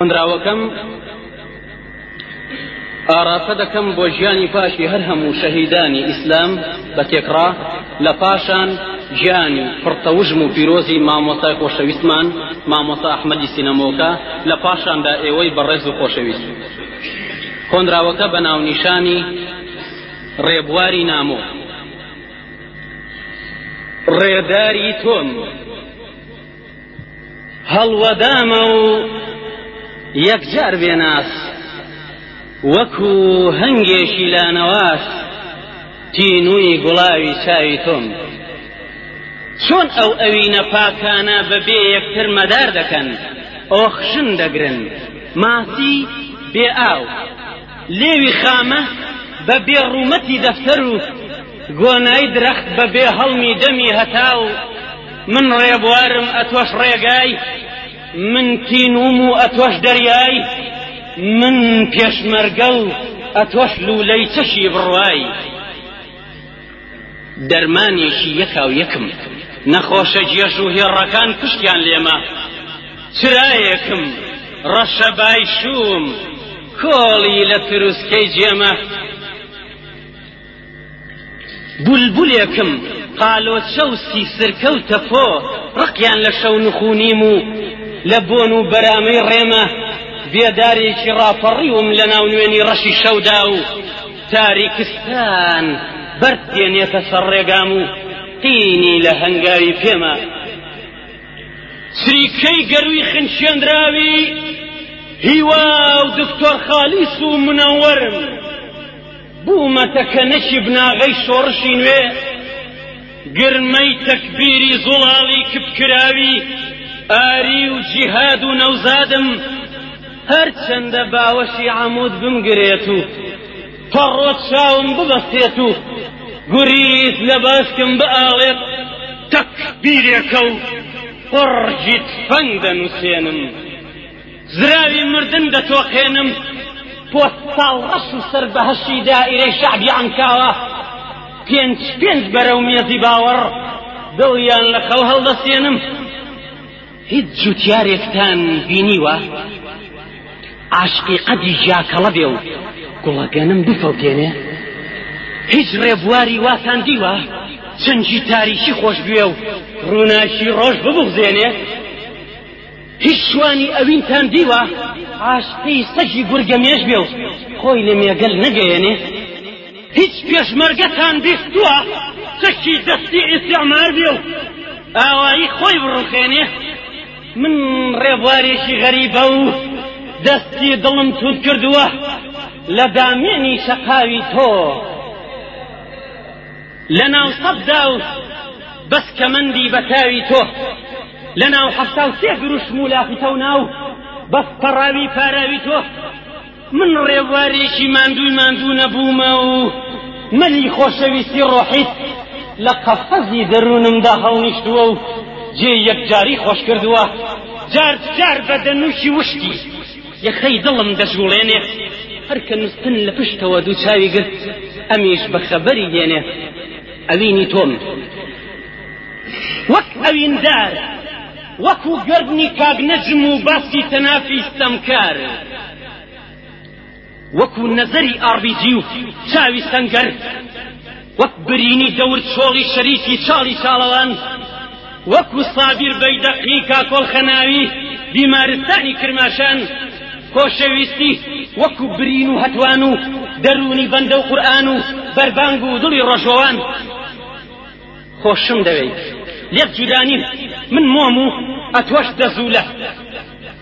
هۆنراوەکەم ئاراستە دەکەم بۆ ژیانی پاشی هەر هەموو شەهیدانی ئیسلام بە تێکڕا لە پاشان ژیانی پڕتەوژم و پیرۆزی مامۆستای خۆشەویستمان مامۆستا ئەحمەدی سینەمۆکە لە پاشاندا ئێوەی بەڕێز و خۆشەویست هۆنراوەکە بە ناونیشانی ڕێبواری نامۆ ڕێداری تۆم هەڵوەدامە و یەکجار بێناس وەکو هەنگێکی لانەواس تینووی گوڵاوی چاوی تۆم چۆن ئەو ئەوینە پاکانە بەبێ یەکتر مەدار دەکەن ئۆخشن دەگرن ماسی بێ ئاو لێوی خامە بە بێڕوومەتی دەفتەر و گۆنای درەخت بە بێ هەڵمی دەمی هەتاو من ڕێبوارم ئەتۆش ڕێگای من تینوم و ئەتۆش دەریای من پێشمەرگە و ئەتۆش لوولەی چەشی بڕوای دەرمانێکی یەکاو یەکم نەخۆشە جێژ و هێڕەکان پشتیان لێمە چرایەکم ڕەشە بای شووم کۆڵی لە تروسکەی جێمە بولبولێکم قالۆچە و سیسرکە و تەپۆ ڕقیان لە شەو نخونیم و لە بۆن و بەرامەی ڕێمە بێدارێکی ڕاپەڕیوم لە ناو نوێنی ڕەشی شەودا و تاریکستان بەرد دێنێتە سەر ڕێگام و قینی لە هەنگاوی پێمە سریکەی گەروی خنچێنراوی هیوا و دکتۆر خالیس و منەوەرم بوومەتە کەنەکی بناغەی شۆڕشی نوێ، گرمەی تەکبیری زوڵاڵی کپکراوی ئاری و جیهاد و نەوزادم، هەرچەندە باوەشی عەمود بمگرێت و پەڕۆ چاوم ببەستێت و گوریس لە باسکم بئاڵێت، تەکبیرێکە و قوڕگی تفەنگ دەنووسێنم. زراوی مردن دەتۆقێنم بۆ ساڵ ڕەش و سەر بەهەشی دائیرەی شەعبی عەنکاوە پێنج پێنج بەرەو مێزی باوەڕ دڵیان لە خەو هەڵدەسێنم هیچ جوتیارێکتان بینیوە عاشقی قەدی ژاکەڵە بێ و گوڵەگەنم بفەوتێنێ هیچ ڕێبواری واتان دیوە چەنجی تاریکی خۆش بوێ و ڕووناکی ڕۆژ ببغزێنێ هیچ شوانی ئەوینتان دیوە عاشقی سەگی گورگە مێش بێ و خۆی لە مێگەل نەگەیەنێ هیچ پێشمەرگەتان بیستووە چەکی دەستی ئیسیعمار بێ و ئاوایی خۆی بڕخێنێ من ڕێبوارێکی غەریبە و دەستی دڵم توت کردووە لە دامێنی شەقاوی تۆ لە ناو سەددا و بەس کەمەندی بەتاوی تۆ لە ناو حەفتا و سێ دروشم و لافیتە و ناو بەس پەڕاوی پاراوی تۆ من ڕێبوارێکی ماندووی ماندوو نەبوومە و مەلی خۆشەویستی ڕۆحیت لە قەفەزی دەروونمدا هەڵنیشتووە و جێ یەکجاری خۆش کردووە جار جار بە دەنووشی وشکی یەخەی دڵم دەجوڵێنێ هەر کە نوستن لە پشتەوە دوو چاوی گرت ئەمیش بە خەبەری دێنێ ئەوینی تۆم وەک ئەویندار وەکو گردنی کاک نەجم و باسی تەنافی ستەمکار وەکو نەزەری ئاڕبیجی و چاوی سەنگەر وەک برینی دەور چۆڵی شەریفی چاڵی چاڵەوان وەکو سابیر بەیدەقی کاکۆڵ خەناوی بیمارستانی کرماشان خۆشەویستی وەکو برین و هەتوان و دەروونی بەندە و قورآن و بەربانگ و دڵی ڕۆژەوان خۆشم دەوێیت لێک جودانیم من مۆم و ئەتۆش دەزوولە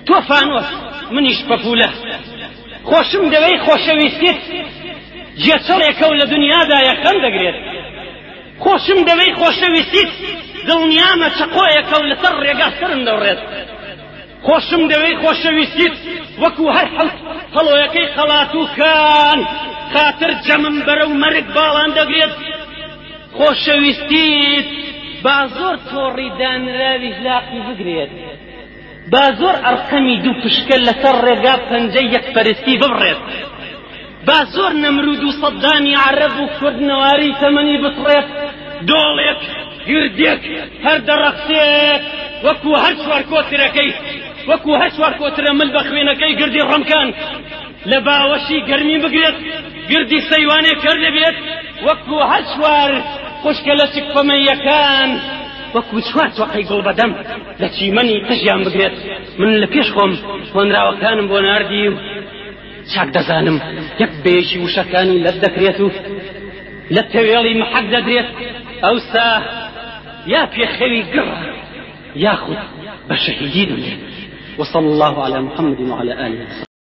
تۆ فانۆس منیش پەپولە خۆشم دەوێی خۆشەویستیت جێچەڵێکە و لە دنیادا یەخەم دەگرێت خۆشم دەوێی خۆشەویستیت دڵنیامە چەقۆیەکە و لەسەر ڕێگا سرم دەوڕێت خۆشم دەوێی خۆشەویستیت وەکو هەر حەڵک هەڵۆیەکەی خەڵات و کان خاتر جەمم بەرە و مەرگ باڵان دەگرێت خۆشەویستیت با زۆر تۆڕی دانراویش لاقی بگرێت با زۆر ئەڕقەمی دوو پشکە لەسەر ڕێگا پەنجەی یەکپەرستی ببڕێت با زۆر نەمرود و سەددامی عەرەب و کورد نەواری تەمەنی بسڕێت دۆڵێک گردێک هەر دەڕەخسێت وەکو هەر چوار کۆترەکەی وەکو هەر چوار کۆترە مل بە خوێنەکەی گردی ڕەمکان لە باوەشی گەرمی بگرێت گردی سەیوانێ کەر دەبێت وەکو هەر چوار خوشکە لە چکپەمەیەکان وەکو چوار چۆقەی گوڵ بەدەم لە چیمەنی قژیان بگرێت من لە پێش خۆم هۆنراوەکانم بۆ ناردی و چاک دەزانم یەک بێژی وشەکانی لەت دەکرێت و لە تەوێڵی محەک دەدرێت ئەوسا یا پێخەوی گڕ یاخود بە شەهیدی دەمرێت وصلى الله على محمد وعلى آله وسلم